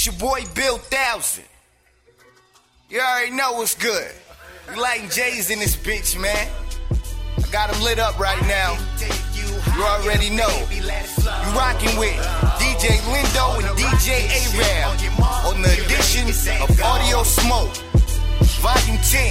It's your boy Bill Thousand. You already know what's good. You like J's in this bitch, man. I got him lit up right now. You already know. You rocking with DJ Lindo and DJ Arab on the edition of Audio Smoke, Volume 10,